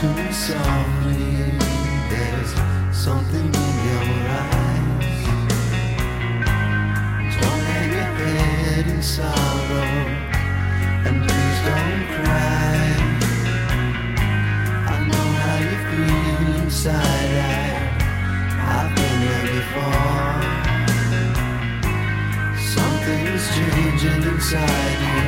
to me softly. There's something in your eyes. Don't hang your head in sorrow, and please don't cry. I know how you feel inside. I've been there before. Something's changing inside you,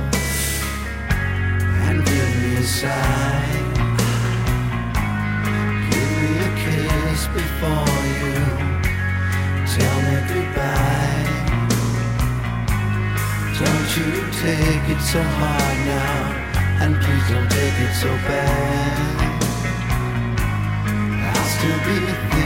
give me a kiss before you tell me goodbye. Don't you take it so hard now, and please don't take it so bad. I'll still be